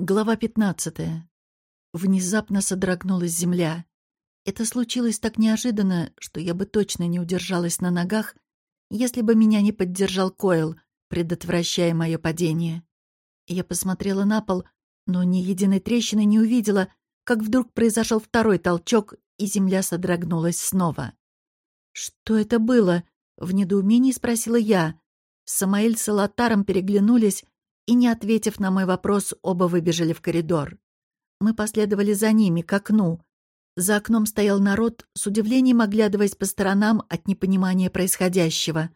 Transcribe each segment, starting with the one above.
Глава 15. Внезапно содрогнулась земля. Это случилось так неожиданно, что я бы точно не удержалась на ногах, если бы меня не поддержал Койл, предотвращая мое падение. Я посмотрела на пол, но ни единой трещины не увидела, как вдруг произошел второй толчок, и земля содрогнулась снова. «Что это было?» — в недоумении спросила я. Самаэль с Алатаром переглянулись, и, не ответив на мой вопрос, оба выбежали в коридор. Мы последовали за ними, к окну. За окном стоял народ, с удивлением оглядываясь по сторонам от непонимания происходящего.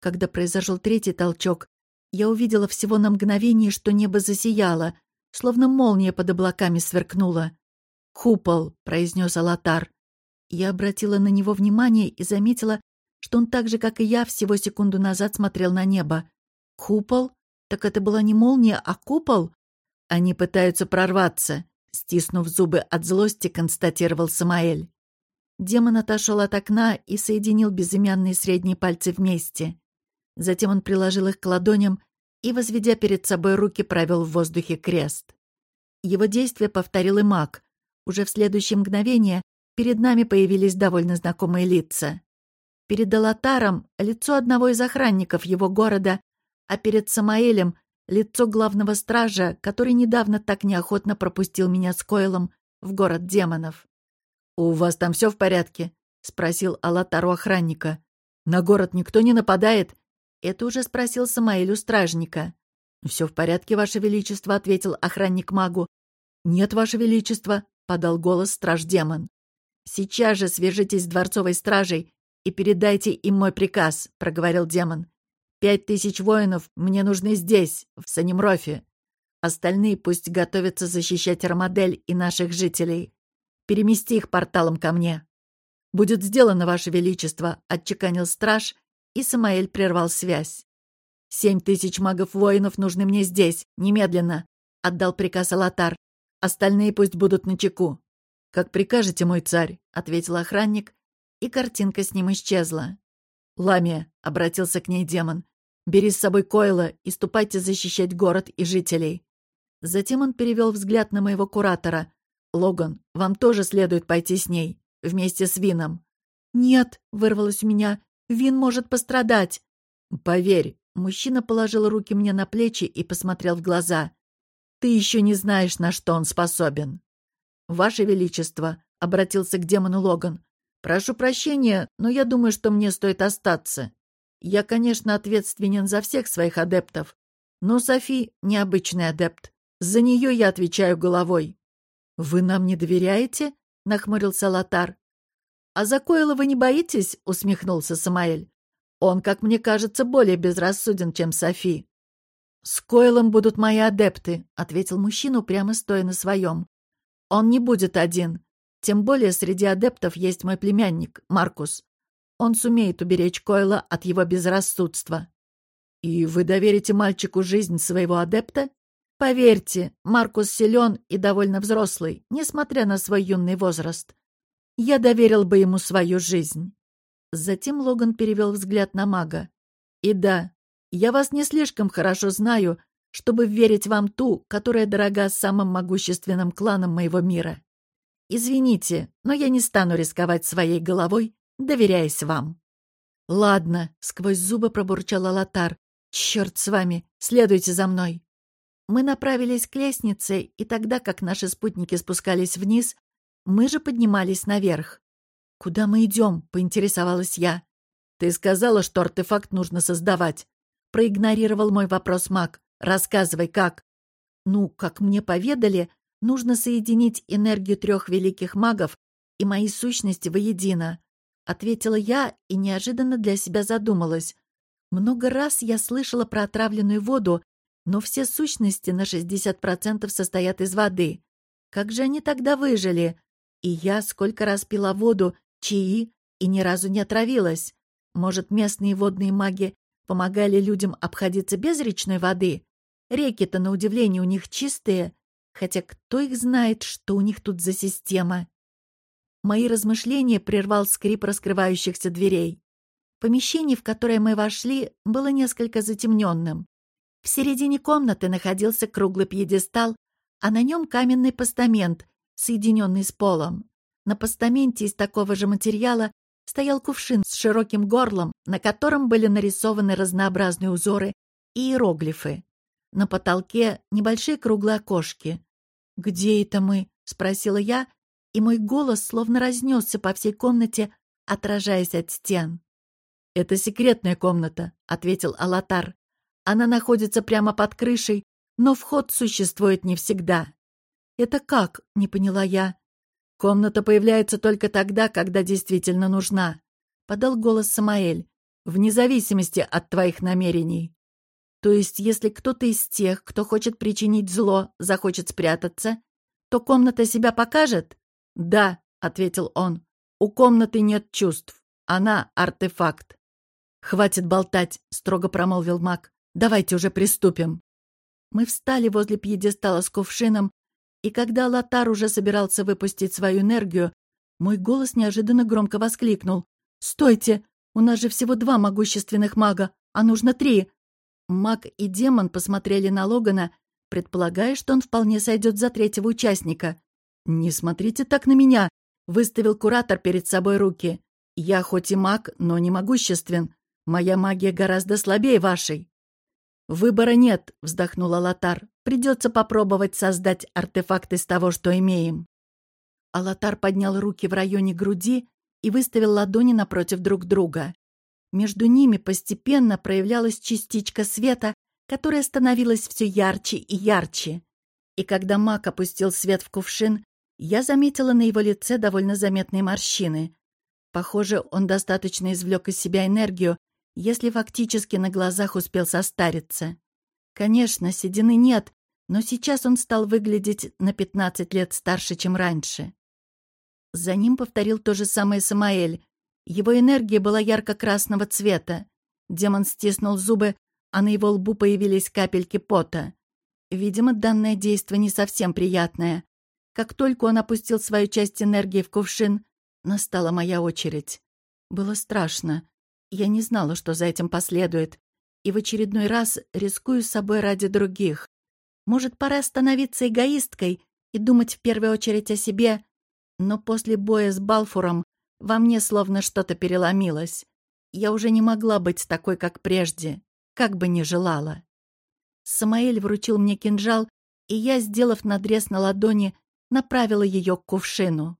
Когда произошел третий толчок, я увидела всего на мгновение, что небо засияло, словно молния под облаками сверкнула. «Купол», — произнес Алатар. Я обратила на него внимание и заметила, что он так же, как и я, всего секунду назад смотрел на небо. «Купол?» Так это была не молния, а купол? Они пытаются прорваться, стиснув зубы от злости, констатировал Самаэль. Демон отошел от окна и соединил безымянные средние пальцы вместе. Затем он приложил их к ладоням и, возведя перед собой руки, провел в воздухе крест. Его действие повторил и маг. Уже в следующее мгновение перед нами появились довольно знакомые лица. Перед Алатаром лицо одного из охранников его города а перед Самаэлем лицо главного стража, который недавно так неохотно пропустил меня с Койлом в город демонов. «У вас там все в порядке?» — спросил Алатару охранника. «На город никто не нападает?» Это уже спросил Самаэль у стражника. «Все в порядке, Ваше Величество», — ответил охранник магу. «Нет, Ваше Величество», — подал голос страж-демон. «Сейчас же свяжитесь с дворцовой стражей и передайте им мой приказ», — проговорил демон. Пять тысяч воинов мне нужны здесь, в Санимрофе. Остальные пусть готовятся защищать Рамадель и наших жителей. Перемести их порталом ко мне. «Будет сделано, Ваше Величество», — отчеканил страж, и Самаэль прервал связь. «Семь тысяч магов-воинов нужны мне здесь, немедленно», — отдал приказ Алатар. «Остальные пусть будут на чеку». «Как прикажете, мой царь», — ответил охранник, и картинка с ним исчезла. «Ламия», — обратился к ней демон, — «бери с собой Койла и ступайте защищать город и жителей». Затем он перевел взгляд на моего куратора. «Логан, вам тоже следует пойти с ней, вместе с Вином». «Нет», — вырвалось у меня, — «Вин может пострадать». «Поверь», — мужчина положил руки мне на плечи и посмотрел в глаза. «Ты еще не знаешь, на что он способен». «Ваше Величество», — обратился к демону Логан, «Прошу прощения, но я думаю, что мне стоит остаться. Я, конечно, ответственен за всех своих адептов, но Софи — необычный адепт. За нее я отвечаю головой». «Вы нам не доверяете?» — нахмурился Лотар. «А за Койла вы не боитесь?» — усмехнулся Самаэль. «Он, как мне кажется, более безрассуден, чем Софи». «С Койлом будут мои адепты», — ответил мужчина, прямо стоя на своем. «Он не будет один. Тем более среди адептов есть мой племянник, Маркус. Он сумеет уберечь Койла от его безрассудства. И вы доверите мальчику жизнь своего адепта? Поверьте, Маркус силен и довольно взрослый, несмотря на свой юный возраст. Я доверил бы ему свою жизнь. Затем Логан перевел взгляд на мага. И да, я вас не слишком хорошо знаю, чтобы верить вам ту, которая дорога самым могущественным кланом моего мира. Извините, но я не стану рисковать своей головой, доверяясь вам». «Ладно», — сквозь зубы пробурчал Алатар. «Черт с вами, следуйте за мной». Мы направились к лестнице, и тогда, как наши спутники спускались вниз, мы же поднимались наверх. «Куда мы идем?» — поинтересовалась я. «Ты сказала, что артефакт нужно создавать». Проигнорировал мой вопрос маг. «Рассказывай, как?» «Ну, как мне поведали, Нужно соединить энергию трех великих магов и мои сущности воедино. Ответила я и неожиданно для себя задумалась. Много раз я слышала про отравленную воду, но все сущности на 60% состоят из воды. Как же они тогда выжили? И я сколько раз пила воду, чаи, и ни разу не отравилась. Может, местные водные маги помогали людям обходиться без речной воды? Реки-то, на удивление, у них чистые. Хотя кто их знает, что у них тут за система? Мои размышления прервал скрип раскрывающихся дверей. Помещение, в которое мы вошли, было несколько затемненным. В середине комнаты находился круглый пьедестал, а на нем каменный постамент, соединенный с полом. На постаменте из такого же материала стоял кувшин с широким горлом, на котором были нарисованы разнообразные узоры и иероглифы. На потолке небольшие круглые окошки. «Где это мы?» — спросила я, и мой голос словно разнесся по всей комнате, отражаясь от стен. «Это секретная комната», — ответил Алатар. «Она находится прямо под крышей, но вход существует не всегда». «Это как?» — не поняла я. «Комната появляется только тогда, когда действительно нужна», — подал голос Самаэль, «вне зависимости от твоих намерений». То есть, если кто-то из тех, кто хочет причинить зло, захочет спрятаться, то комната себя покажет? Да, ответил он. У комнаты нет чувств. Она артефакт. Хватит болтать, строго промолвил маг. Давайте уже приступим. Мы встали возле пьедестала с кувшином, и когда Лотар уже собирался выпустить свою энергию, мой голос неожиданно громко воскликнул. «Стойте! У нас же всего два могущественных мага, а нужно три! Маг и демон посмотрели на Логана, предполагая, что он вполне сойдет за третьего участника. «Не смотрите так на меня!» — выставил куратор перед собой руки. «Я хоть и маг, но не могуществен. Моя магия гораздо слабее вашей». «Выбора нет», — вздохнула Лотар. «Придется попробовать создать артефакт из того, что имеем». Алатар поднял руки в районе груди и выставил ладони напротив друг друга. Между ними постепенно проявлялась частичка света, которая становилась все ярче и ярче. И когда маг опустил свет в кувшин, я заметила на его лице довольно заметные морщины. Похоже, он достаточно извлек из себя энергию, если фактически на глазах успел состариться. Конечно, седины нет, но сейчас он стал выглядеть на 15 лет старше, чем раньше. За ним повторил то же самое Самаэль, его энергия была ярко-красного цвета. Демон стиснул зубы, а на его лбу появились капельки пота. Видимо, данное действие не совсем приятное. Как только он опустил свою часть энергии в кувшин, настала моя очередь. Было страшно. Я не знала, что за этим последует. И в очередной раз рискую собой ради других. Может, пора становиться эгоисткой и думать в первую очередь о себе. Но после боя с Балфуром во мне словно что-то переломилось. Я уже не могла быть такой, как прежде, как бы ни желала. Самаэль вручил мне кинжал, и я, сделав надрез на ладони, направила ее к кувшину.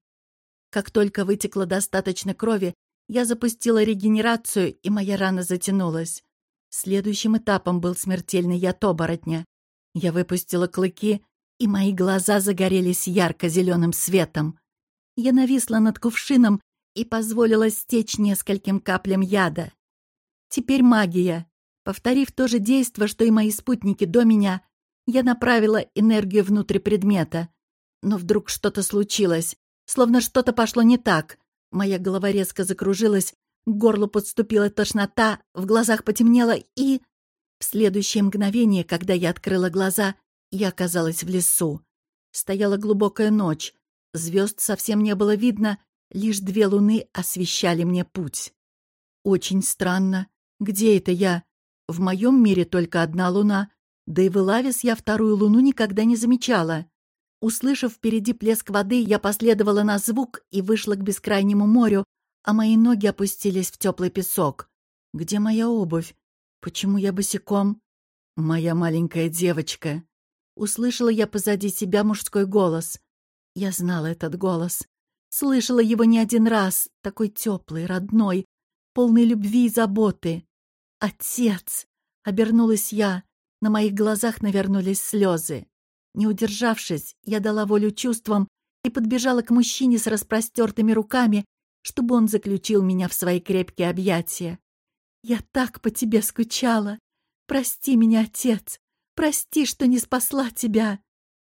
Как только вытекло достаточно крови, я запустила регенерацию, и моя рана затянулась. Следующим этапом был смертельный яд оборотня. Я выпустила клыки, и мои глаза загорелись ярко-зеленым светом. Я нависла над кувшином и позволила стечь нескольким каплям яда. Теперь магия. Повторив то же действо, что и мои спутники до меня, я направила энергию внутрь предмета. Но вдруг что-то случилось, словно что-то пошло не так. Моя голова резко закружилась, к горлу подступила тошнота, в глазах потемнело и... В следующее мгновение, когда я открыла глаза, я оказалась в лесу. Стояла глубокая ночь. Звезд совсем не было видно, Лишь две луны освещали мне путь. Очень странно. Где это я? В моем мире только одна луна, да и в Илавис я вторую луну никогда не замечала. Услышав впереди плеск воды, я последовала на звук и вышла к бескрайнему морю, а мои ноги опустились в теплый песок. Где моя обувь? Почему я босиком? Моя маленькая девочка. Услышала я позади себя мужской голос. Я знала этот голос. Слышала его не один раз, такой теплый, родной, полный любви и заботы. «Отец!» — обернулась я. На моих глазах навернулись слезы. Не удержавшись, я дала волю чувствам и подбежала к мужчине с распростертыми руками, чтобы он заключил меня в свои крепкие объятия. «Я так по тебе скучала! Прости меня, отец! Прости, что не спасла тебя!»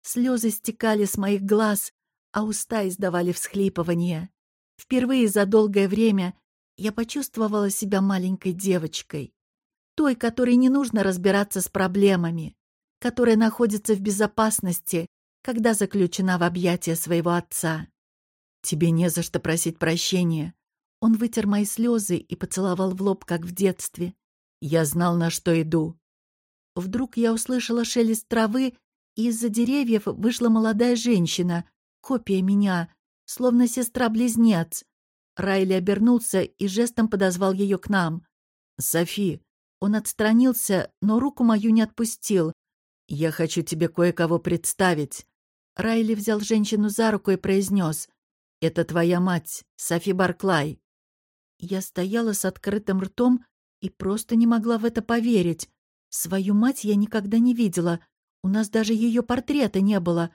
Слезы стекали с моих глаз, а уста издавали всхлипывания. Впервые за долгое время я почувствовала себя маленькой девочкой, той, которой не нужно разбираться с проблемами, которая находится в безопасности, когда заключена в объятия своего отца. «Тебе не за что просить прощения». Он вытер мои слезы и поцеловал в лоб, как в детстве. Я знал, на что иду. Вдруг я услышала шелест травы и из-за деревьев вышла молодая женщина, копия меня, словно сестра-близнец. Райли обернулся и жестом подозвал ее к нам. «Софи!» Он отстранился, но руку мою не отпустил. «Я хочу тебе кое-кого представить». Райли взял женщину за руку и произнес. «Это твоя мать, Софи Барклай». Я стояла с открытым ртом и просто не могла в это поверить. Свою мать я никогда не видела. У нас даже ее портрета не было.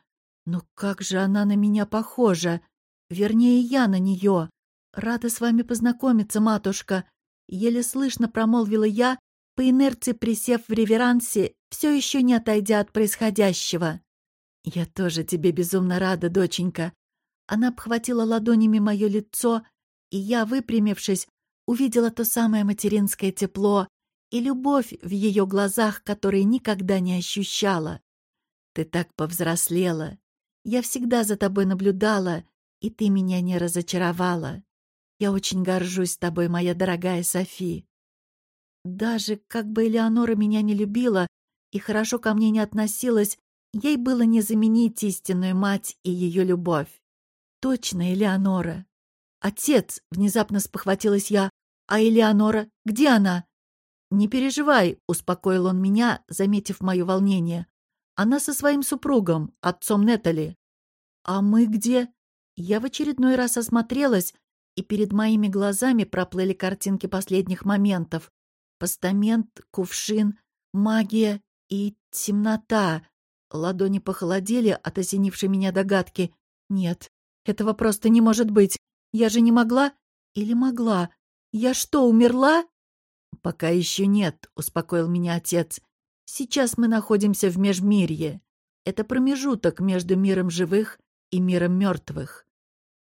Но как же она на меня похожа! Вернее, я на нее. Рада с вами познакомиться, матушка. Еле слышно промолвила я, по инерции присев в реверансе, все еще не отойдя от происходящего. «Я тоже тебе безумно рада, доченька». Она обхватила ладонями мое лицо, и я, выпрямившись, увидела то самое материнское тепло и любовь в ее глазах, которые никогда не ощущала. «Ты так повзрослела. Я всегда за тобой наблюдала, и ты меня не разочаровала. Я очень горжусь тобой, моя дорогая Софи. Даже как бы Элеонора меня не любила и хорошо ко мне не относилась, ей было не заменить истинную мать и ее любовь. Точно, Элеонора. Отец, внезапно спохватилась я, а Элеонора, где она? Не переживай, успокоил он меня, заметив мое волнение. Она со своим супругом, отцом Нетали. А мы где? Я в очередной раз осмотрелась, и перед моими глазами проплыли картинки последних моментов. Постамент, кувшин, магия и темнота. Ладони похолодели от осенившей меня догадки. Нет, этого просто не может быть. Я же не могла? Или могла? Я что, умерла? Пока еще нет, успокоил меня отец. Сейчас мы находимся в Межмирье. Это промежуток между миром живых и миром мертвых.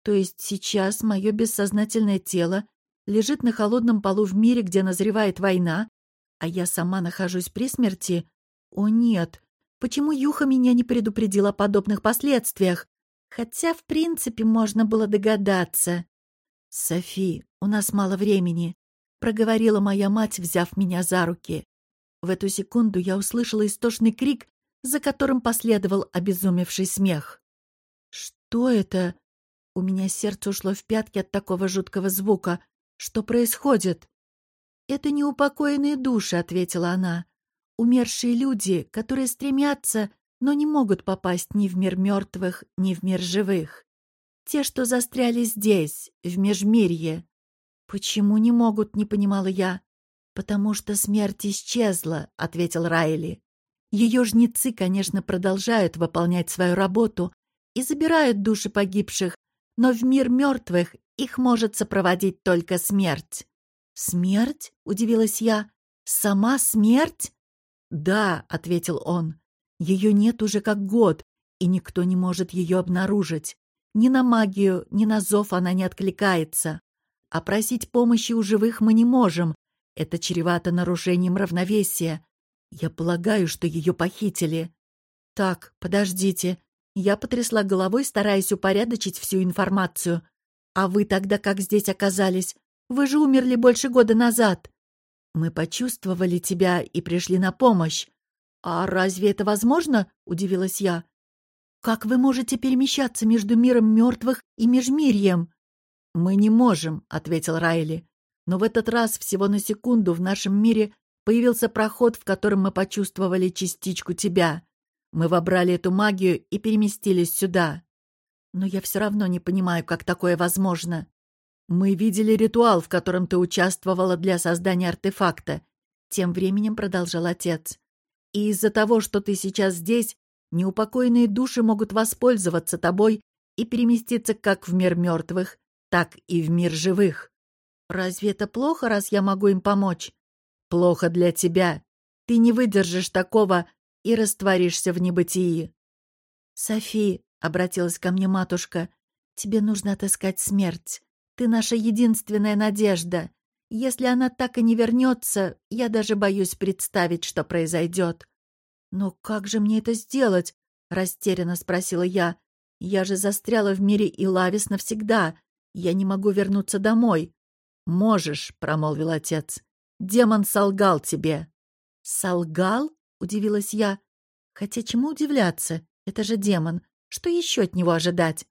То есть сейчас мое бессознательное тело лежит на холодном полу в мире, где назревает война, а я сама нахожусь при смерти? О нет! Почему Юха меня не предупредил о подобных последствиях? Хотя, в принципе, можно было догадаться. «Софи, у нас мало времени», — проговорила моя мать, взяв меня за руки. В эту секунду я услышала истошный крик, за которым последовал обезумевший смех. «Что это?» У меня сердце ушло в пятки от такого жуткого звука. Что происходит?» «Это неупокоенные души», — ответила она. «Умершие люди, которые стремятся, но не могут попасть ни в мир мертвых, ни в мир живых. Те, что застряли здесь, в Межмирье. Почему не могут, не понимала я. «Потому что смерть исчезла», — ответил Райли. «Ее жнецы, конечно, продолжают выполнять свою работу и забирают души погибших, но в мир мертвых их может сопроводить только смерть. «Смерть?» — удивилась я. «Сама смерть?» «Да», — ответил он. «Ее нет уже как год, и никто не может ее обнаружить. Ни на магию, ни на зов она не откликается. А просить помощи у живых мы не можем. Это чревато нарушением равновесия. Я полагаю, что ее похитили». «Так, подождите». Я потрясла головой, стараясь упорядочить всю информацию. «А вы тогда как здесь оказались? Вы же умерли больше года назад!» «Мы почувствовали тебя и пришли на помощь. А разве это возможно?» — удивилась я. «Как вы можете перемещаться между миром мертвых и межмирьем?» «Мы не можем», — ответил Райли. «Но в этот раз всего на секунду в нашем мире появился проход, в котором мы почувствовали частичку тебя. Мы вобрали эту магию и переместились сюда. Но я все равно не понимаю, как такое возможно. Мы видели ритуал, в котором ты участвовала для создания артефакта. Тем временем продолжал отец. И из-за того, что ты сейчас здесь, неупокоенные души могут воспользоваться тобой и переместиться как в мир мертвых, так и в мир живых. Разве это плохо, раз я могу им помочь? Плохо для тебя. Ты не выдержишь такого и растворишься в небытии. Софи, — обратилась ко мне матушка. «Тебе нужно отыскать смерть. Ты наша единственная надежда. Если она так и не вернется, я даже боюсь представить, что произойдет». «Но как же мне это сделать?» — растерянно спросила я. «Я же застряла в мире Илавис навсегда. Я не могу вернуться домой». «Можешь», — промолвил отец. «Демон солгал тебе». «Солгал?» — удивилась я. Хотя чему удивляться? Это же демон. Что еще от него ожидать?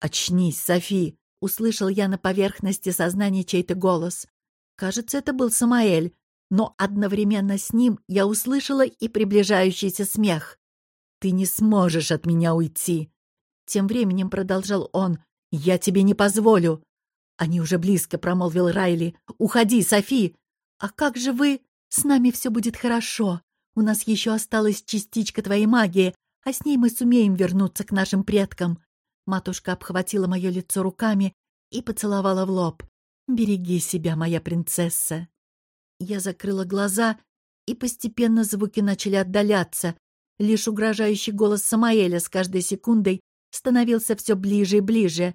«Очнись, Софи!» — услышал я на поверхности сознания чей-то голос. Кажется, это был Самаэль, но одновременно с ним я услышала и приближающийся смех. «Ты не сможешь от меня уйти!» Тем временем продолжал он. «Я тебе не позволю!» «Они уже близко», — промолвил Райли. «Уходи, Софи!» «А как же вы?» «С нами все будет хорошо. У нас еще осталась частичка твоей магии, а с ней мы сумеем вернуться к нашим предкам». Матушка обхватила мое лицо руками и поцеловала в лоб. «Береги себя, моя принцесса». Я закрыла глаза, и постепенно звуки начали отдаляться. Лишь угрожающий голос Самаэля с каждой секундой становился все ближе и ближе.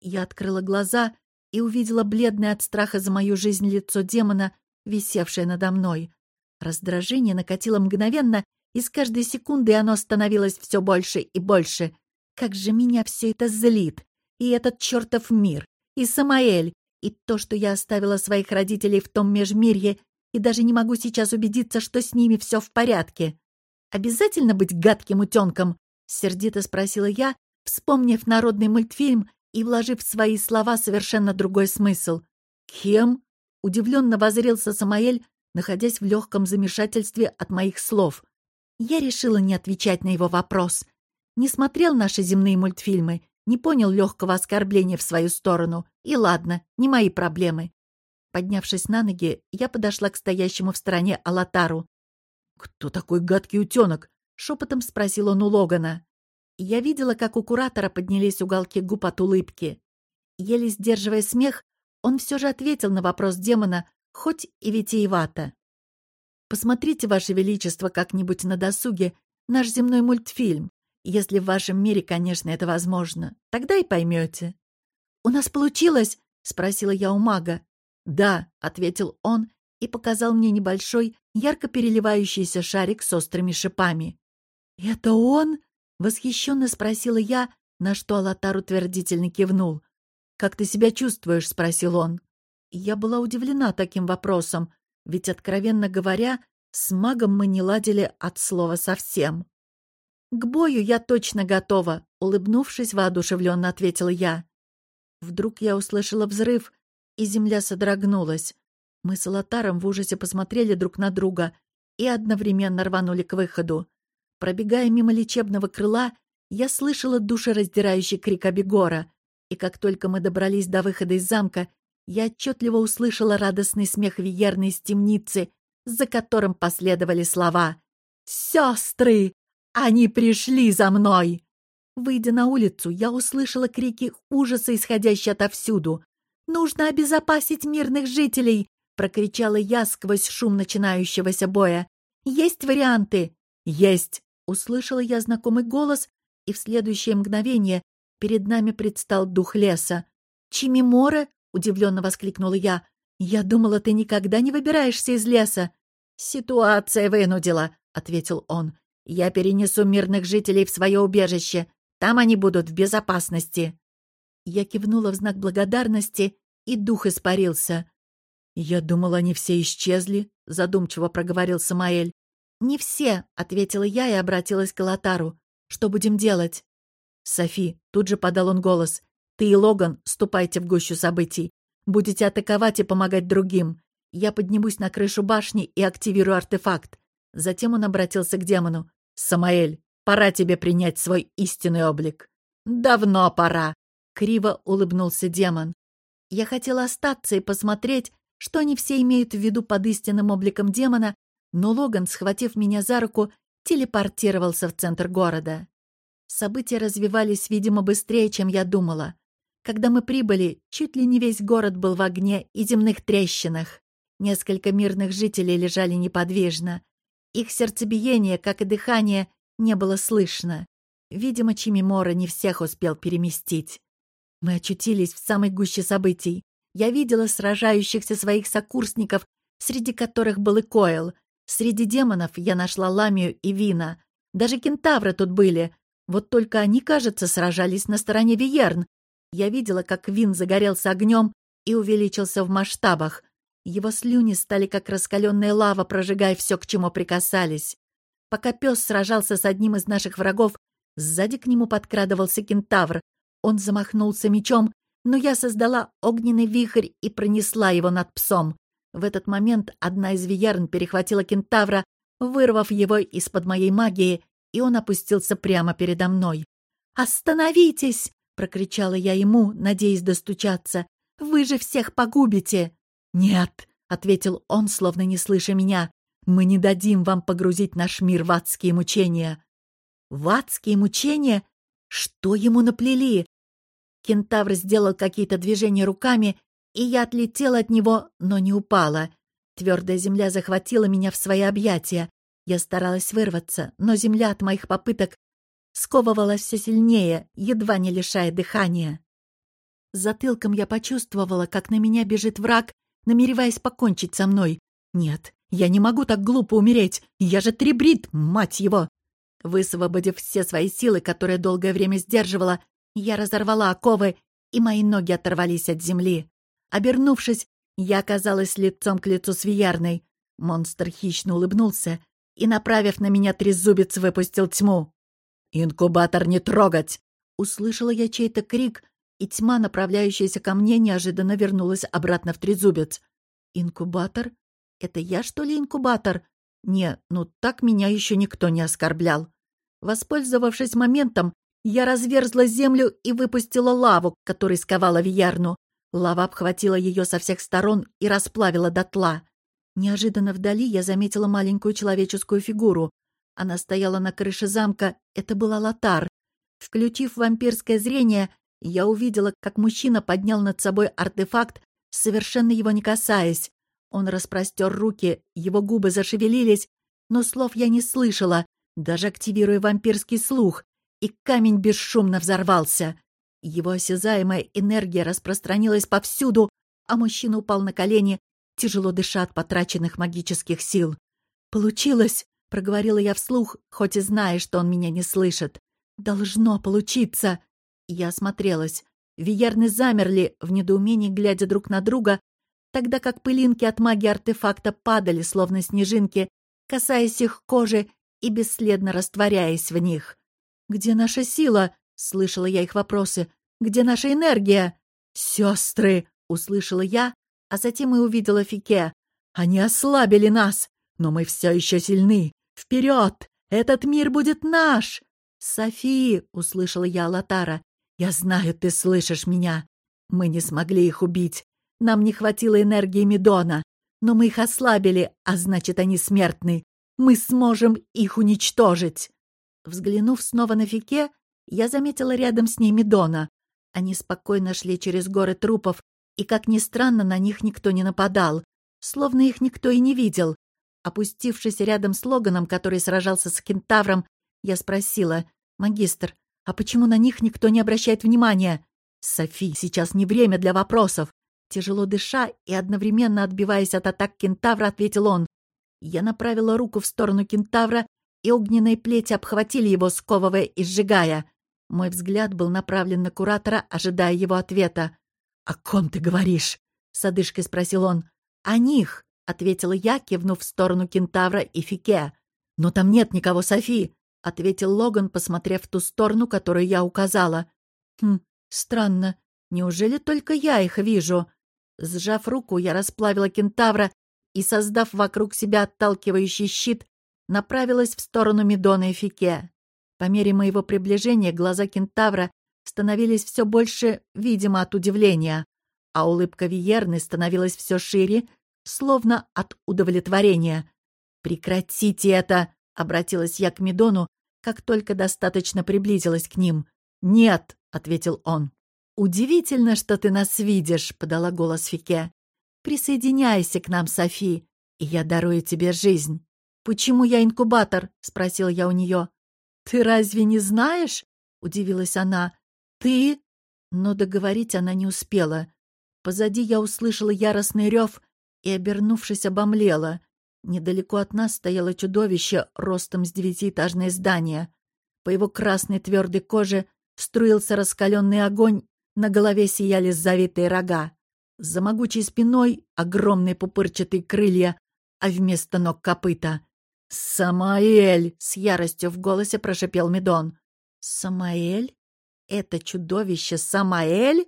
Я открыла глаза и увидела бледное от страха за мою жизнь лицо демона, висевшее надо мной. Раздражение накатило мгновенно, и с каждой секундой оно становилось все больше и больше. Как же меня все это злит! И этот чертов мир, и Самаэль, и то, что я оставила своих родителей в том межмирье, и даже не могу сейчас убедиться, что с ними все в порядке. «Обязательно быть гадким утенком?» — сердито спросила я, вспомнив народный мультфильм и вложив в свои слова совершенно другой смысл. «Кем?» — удивленно возрился Самаэль, находясь в легком замешательстве от моих слов. Я решила не отвечать на его вопрос. Не смотрел наши земные мультфильмы, не понял легкого оскорбления в свою сторону. И ладно, не мои проблемы. Поднявшись на ноги, я подошла к стоящему в стороне Алатару. «Кто такой гадкий утенок?» — шепотом спросил он у Логана. Я видела, как у куратора поднялись уголки губ от улыбки. Еле сдерживая смех, он все же ответил на вопрос демона, хоть и витиевато. «Посмотрите, Ваше Величество, как-нибудь на досуге наш земной мультфильм, если в вашем мире, конечно, это возможно. Тогда и поймете». «У нас получилось?» — спросила я у мага. «Да», — ответил он и показал мне небольшой, ярко переливающийся шарик с острыми шипами. «Это он?» — восхищенно спросила я, на что Алатар утвердительно кивнул. «Как ты себя чувствуешь?» — спросил он. Я была удивлена таким вопросом, ведь, откровенно говоря, с магом мы не ладили от слова совсем. «К бою я точно готова», — улыбнувшись, воодушевленно ответила я. Вдруг я услышала взрыв, и земля содрогнулась. Мы с Алатаром в ужасе посмотрели друг на друга и одновременно рванули к выходу. Пробегая мимо лечебного крыла, я слышала душераздирающий крик Абегора, и как только мы добрались до выхода из замка, я отчетливо услышала радостный смех Виерны из темницы, за которым последовали слова «Сестры! Они пришли за мной!» Выйдя на улицу, я услышала крики ужаса, исходящие отовсюду. «Нужно обезопасить мирных жителей!» — прокричала я сквозь шум начинающегося боя. «Есть варианты?» «Есть!» — услышала я знакомый голос, и в следующее мгновение перед нами предстал дух леса. «Чимимора?» — удивленно воскликнула я. «Я думала, ты никогда не выбираешься из леса». «Ситуация вынудила», — ответил он. «Я перенесу мирных жителей в свое убежище. Там они будут в безопасности». Я кивнула в знак благодарности, и дух испарился. «Я думал, они все исчезли», — задумчиво проговорил Самаэль. «Не все», — ответила я и обратилась к Лотару. «Что будем делать?» «Софи», — тут же подал он голос, — «ты и Логан ступайте в гущу событий. Будете атаковать и помогать другим. Я поднимусь на крышу башни и активирую артефакт». Затем он обратился к демону. «Самаэль, пора тебе принять свой истинный облик». «Давно пора», Криво улыбнулся демон. Я хотела остаться и посмотреть, что они все имеют в виду под истинным обликом демона, но Логан, схватив меня за руку, телепортировался в центр города. События развивались, видимо, быстрее, чем я думала. Когда мы прибыли, чуть ли не весь город был в огне и земных трещинах. Несколько мирных жителей лежали неподвижно. Их сердцебиение, как и дыхание, не было слышно. Видимо, Чимимора не всех успел переместить. Мы очутились в самой гуще событий. Я видела сражающихся своих сокурсников, среди которых был и Койл. Среди демонов я нашла Ламию и Вина. Даже кентавры тут были. Вот только они, кажется, сражались на стороне Виерн. Я видела, как Вин загорелся огнем и увеличился в масштабах. Его слюни стали как раскаленная лава, прожигая все, к чему прикасались. Пока пес сражался с одним из наших врагов, сзади к нему подкрадывался кентавр. Он замахнулся мечом, но я создала огненный вихрь и пронесла его над псом. В этот момент одна из виярн перехватила кентавра, вырвав его из-под моей магии, и он опустился прямо передо мной. «Остановитесь!» — прокричала я ему, надеясь достучаться. «Вы же всех погубите!» «Нет!» — ответил он, словно не слыша меня. «Мы не дадим вам погрузить наш мир в адские мучения». «В адские мучения? Что ему наплели?» Кентавр сделал какие-то движения руками, и я отлетела от него, но не упала. Твердая земля захватила меня в свои объятия. Я старалась вырваться, но земля от моих попыток сковывала все сильнее, едва не лишая дыхания. Затылком я почувствовала, как на меня бежит враг, намереваясь покончить со мной. Нет, я не могу так глупо умереть. Я же трибрит, мать его! Высвободив все свои силы, которые долгое время сдерживала, я разорвала оковы, и мои ноги оторвались от земли. Обернувшись, я оказалась лицом к лицу с Виярной. Монстр хищно улыбнулся и, направив на меня трезубец, выпустил тьму. «Инкубатор не трогать!» Услышала я чей-то крик, и тьма, направляющаяся ко мне, неожиданно вернулась обратно в трезубец. «Инкубатор? Это я, что ли, инкубатор? Не, ну так меня еще никто не оскорблял». Воспользовавшись моментом, я разверзла землю и выпустила лаву, которой сковала Виярну. Лава обхватила ее со всех сторон и расплавила дотла. Неожиданно вдали я заметила маленькую человеческую фигуру. Она стояла на крыше замка, это была Лотар. Включив вампирское зрение, я увидела, как мужчина поднял над собой артефакт, совершенно его не касаясь. Он распростер руки, его губы зашевелились, но слов я не слышала, даже активируя вампирский слух, и камень бесшумно взорвался. Его осязаемая энергия распространилась повсюду, а мужчина упал на колени, тяжело дыша от потраченных магических сил. «Получилось!» — проговорила я вслух, хоть и зная, что он меня не слышит. «Должно получиться!» Я осмотрелась. Виерны замерли, в недоумении глядя друг на друга, тогда как пылинки от магии артефакта падали, словно снежинки, касаясь их кожи и бесследно растворяясь в них. «Где наша сила?» — слышала я их вопросы. «Где наша энергия?» «Сестры!» — услышала я, а затем и увидела Фике. «Они ослабили нас, но мы все еще сильны. Вперед! Этот мир будет наш!» «Софи!» — услышала я Латара. «Я знаю, ты слышишь меня. Мы не смогли их убить. Нам не хватило энергии Медона. Но мы их ослабили, а значит, они смертны. Мы сможем их уничтожить!» Взглянув снова на Фике, я заметила рядом с ней Медона. Они спокойно шли через горы трупов, и, как ни странно, на них никто не нападал, словно их никто и не видел. Опустившись рядом с Логаном, который сражался с кентавром, я спросила, «Магистр, а почему на них никто не обращает внимания?» «Софи, сейчас не время для вопросов!» Тяжело дыша и одновременно отбиваясь от атак кентавра, ответил он. Я направила руку в сторону кентавра, и огненные плети обхватили его, сковывая и сжигая. Мой взгляд был направлен на куратора, ожидая его ответа. «О ком ты говоришь?» — с одышкой спросил он. «О них!» — ответила я, кивнув в сторону кентавра и Фике. «Но там нет никого, Софи!» — ответил Логан, посмотрев в ту сторону, которую я указала. «Хм, странно. Неужели только я их вижу?» Сжав руку, я расплавила кентавра и, создав вокруг себя отталкивающий щит, направилась в сторону Медона и Фике. По мере моего приближения глаза кентавра становились все больше, видимо, от удивления, а улыбка Виерны становилась все шире, словно от удовлетворения. «Прекратите это!» — обратилась я к Медону, как только достаточно приблизилась к ним. «Нет!» — ответил он. «Удивительно, что ты нас видишь», — подала голос Фике. «Присоединяйся к нам, Софи, и я дарую тебе жизнь». «Почему я инкубатор?» — спросил я у нее. «Ты разве не знаешь?» — удивилась она. «Ты...» Но договорить она не успела. Позади я услышала яростный рев и, обернувшись, обомлела. Недалеко от нас стояло чудовище ростом с девятиэтажное здание. По его красной твердой коже струился раскаленный огонь, на голове сияли завитые рога. За могучей спиной огромные пупырчатые крылья, а вместо ног копыта. «Самаэль!» — с яростью в голосе прошипел Медон. «Самаэль? Это чудовище Самаэль?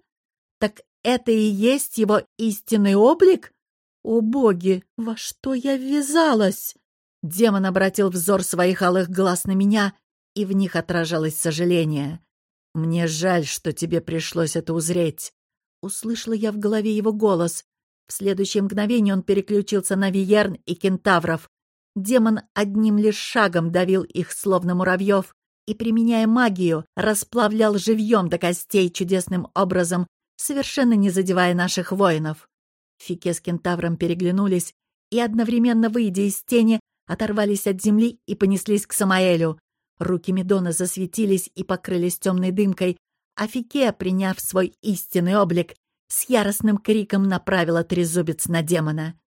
Так это и есть его истинный облик? О боги, во что я ввязалась?» Демон обратил взор своих алых глаз на меня, и в них отражалось сожаление. «Мне жаль, что тебе пришлось это узреть». Услышала я в голове его голос. В следующее мгновение он переключился на Виерн и Кентавров. Демон одним лишь шагом давил их, словно муравьев, и, применяя магию, расплавлял живьем до костей чудесным образом, совершенно не задевая наших воинов. Фике с кентавром переглянулись и, одновременно выйдя из тени, оторвались от земли и понеслись к Самаэлю. Руки Медона засветились и покрылись темной дымкой, а Фике, приняв свой истинный облик, с яростным криком направила трезубец на демона.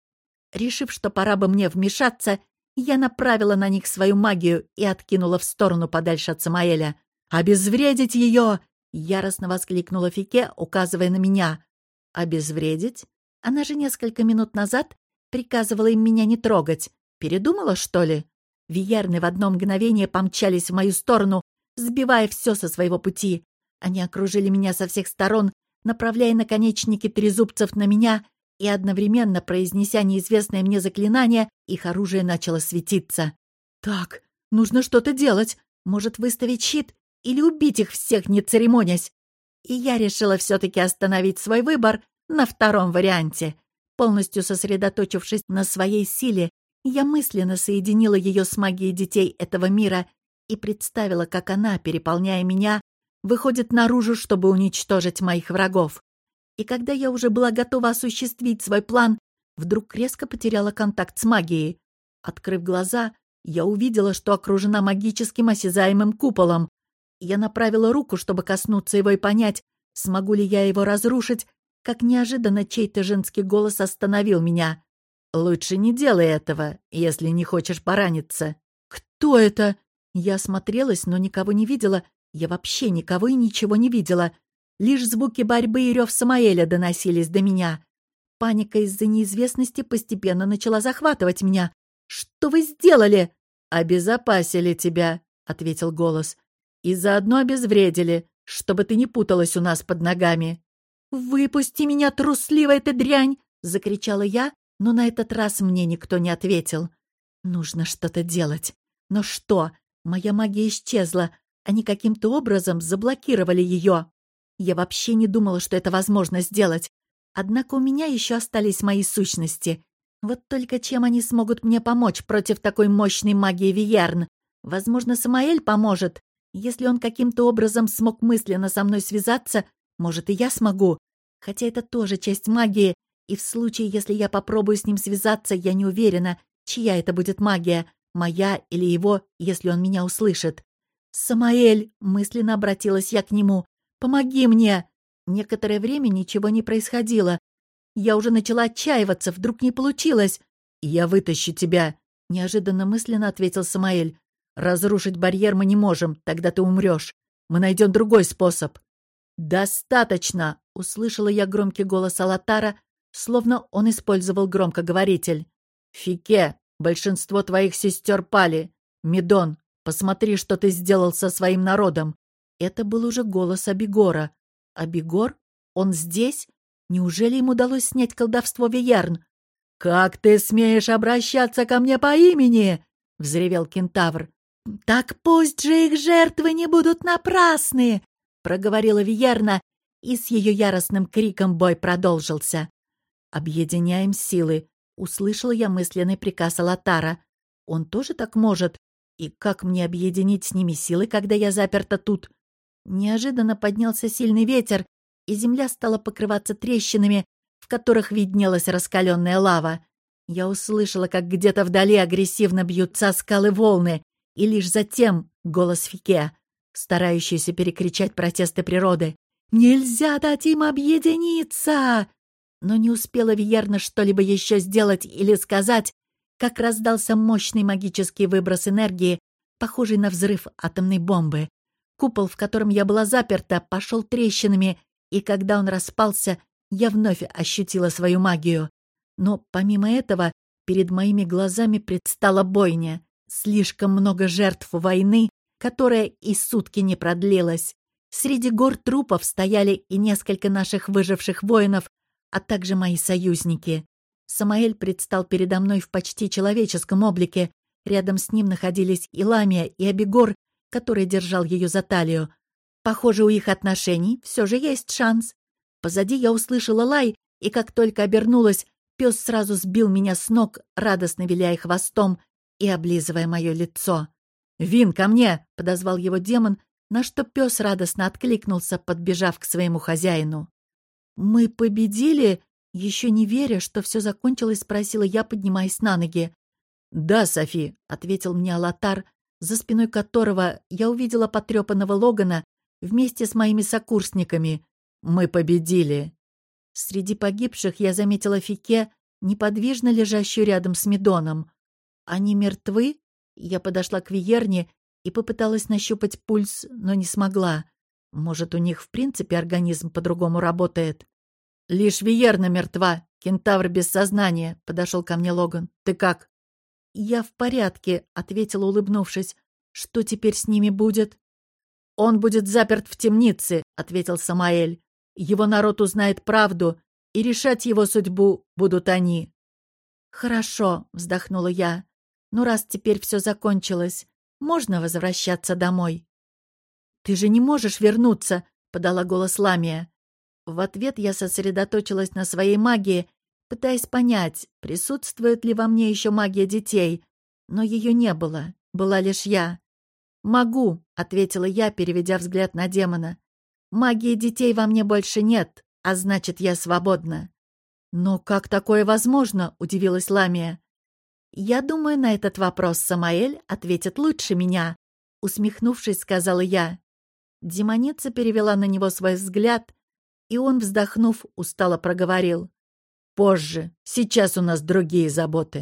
Решив, что пора бы мне вмешаться, я направила на них свою магию и откинула в сторону подальше от Самаэля. «Обезвредить ее!» — яростно воскликнула Фике, указывая на меня. «Обезвредить? Она же несколько минут назад приказывала им меня не трогать. Передумала, что ли?» Виерны в одно мгновение помчались в мою сторону, сбивая все со своего пути. Они окружили меня со всех сторон, направляя наконечники трезубцев на меня, и одновременно, произнеся неизвестное мне заклинание, их оружие начало светиться. «Так, нужно что-то делать. Может, выставить щит или убить их всех, не церемонясь?» И я решила все-таки остановить свой выбор на втором варианте. Полностью сосредоточившись на своей силе, я мысленно соединила ее с магией детей этого мира и представила, как она, переполняя меня, выходит наружу, чтобы уничтожить моих врагов. И когда я уже была готова осуществить свой план, вдруг резко потеряла контакт с магией. Открыв глаза, я увидела, что окружена магическим осязаемым куполом. Я направила руку, чтобы коснуться его и понять, смогу ли я его разрушить, как неожиданно чей-то женский голос остановил меня. «Лучше не делай этого, если не хочешь пораниться». «Кто это?» Я осмотрелась, но никого не видела, я вообще никого и ничего не видела. Лишь звуки борьбы и рев Самаэля доносились до меня. Паника из-за неизвестности постепенно начала захватывать меня. «Что вы сделали?» «Обезопасили тебя», — ответил голос. «И заодно обезвредили, чтобы ты не путалась у нас под ногами». «Выпусти меня, трусливая ты дрянь!» — закричала я, но на этот раз мне никто не ответил. «Нужно что-то делать. Но что? Моя магия исчезла, они каким-то образом заблокировали ее. Я вообще не думала, что это возможно сделать. Однако у меня еще остались мои сущности. Вот только чем они смогут мне помочь против такой мощной магии Виерн? Возможно, Самаэль поможет. Если он каким-то образом смог мысленно со мной связаться, может, и я смогу. Хотя это тоже часть магии, и в случае, если я попробую с ним связаться, я не уверена, чья это будет магия, моя или его, если он меня услышит. «Самаэль!» — мысленно обратилась я к нему. «Помоги мне!» Некоторое время ничего не происходило. Я уже начала отчаиваться, вдруг не получилось. «Я вытащу тебя!» — неожиданно мысленно ответил Самаэль. «Разрушить барьер мы не можем, тогда ты умрешь. Мы найдем другой способ». «Достаточно!» — услышала я громкий голос Алатара, словно он использовал громкоговоритель. «Фике, большинство твоих сестер пали. Медон, Посмотри, что ты сделал со своим народом!» Это был уже голос Абигора. «Абигор? Он здесь? Неужели ему удалось снять колдовство Виярн?» «Как ты смеешь обращаться ко мне по имени?» — взревел кентавр. «Так пусть же их жертвы не будут напрасны!» — проговорила Виерна, и с ее яростным криком бой продолжился. «Объединяем силы», — услышала я мысленный приказ Алатара. «Он тоже так может? И как мне объединить с ними силы, когда я заперта тут? Неожиданно поднялся сильный ветер, и земля стала покрываться трещинами, в которых виднелась раскаленная лава. Я услышала, как где-то вдали агрессивно бьются скалы волны, и лишь затем голос Фике, старающийся перекричать протесты природы. «Нельзя дать им объединиться!» Но не успела Виерна что-либо еще сделать или сказать, как раздался мощный магический выброс энергии, похожий на взрыв атомной бомбы. Купол, в котором я была заперта, пошел трещинами, и когда он распался, я вновь ощутила свою магию. Но помимо этого, перед моими глазами предстала бойня. Слишком много жертв войны, которая и сутки не продлилась. Среди гор трупов стояли и несколько наших выживших воинов, а также мои союзники. Самаэль предстал передо мной в почти человеческом облике. Рядом с ним находились и Ламия, и Абегор, который держал ее за талию. Похоже, у их отношений все же есть шанс. Позади я услышала лай, и как только обернулась, пес сразу сбил меня с ног, радостно виляя хвостом и облизывая мое лицо. «Вин, ко мне!» — подозвал его демон, на что пес радостно откликнулся, подбежав к своему хозяину. «Мы победили?» Еще не веря, что все закончилось, спросила я, поднимаясь на ноги. «Да, Софи», — ответил мне Алатар, за спиной которого я увидела потрепанного Логана вместе с моими сокурсниками. «Мы победили». Среди погибших я заметила Фике, неподвижно лежащую рядом с Медоном. «Они мертвы?» Я подошла к Виерне и попыталась нащупать пульс, но не смогла. Может, у них в принципе организм по-другому работает? «Лишь Виерна мертва, кентавр без сознания», — подошел ко мне Логан. «Ты как?» «Я в порядке», — ответила, улыбнувшись. «Что теперь с ними будет?» «Он будет заперт в темнице», — ответил Самаэль. «Его народ узнает правду, и решать его судьбу будут они». «Хорошо», — вздохнула я. «Ну, раз теперь все закончилось, можно возвращаться домой». «Ты же не можешь вернуться», — подала голос Ламия. В ответ я сосредоточилась на своей магии, пытаясь понять, присутствует ли во мне еще магия детей. Но ее не было, была лишь я. «Могу», — ответила я, переведя взгляд на демона. «Магии детей во мне больше нет, а значит, я свободна». «Но как такое возможно?» — удивилась Ламия. «Я думаю, на этот вопрос Самаэль ответит лучше меня», — усмехнувшись, сказала я. Демоница перевела на него свой взгляд, и он, вздохнув, устало проговорил. «Позже. Сейчас у нас другие заботы».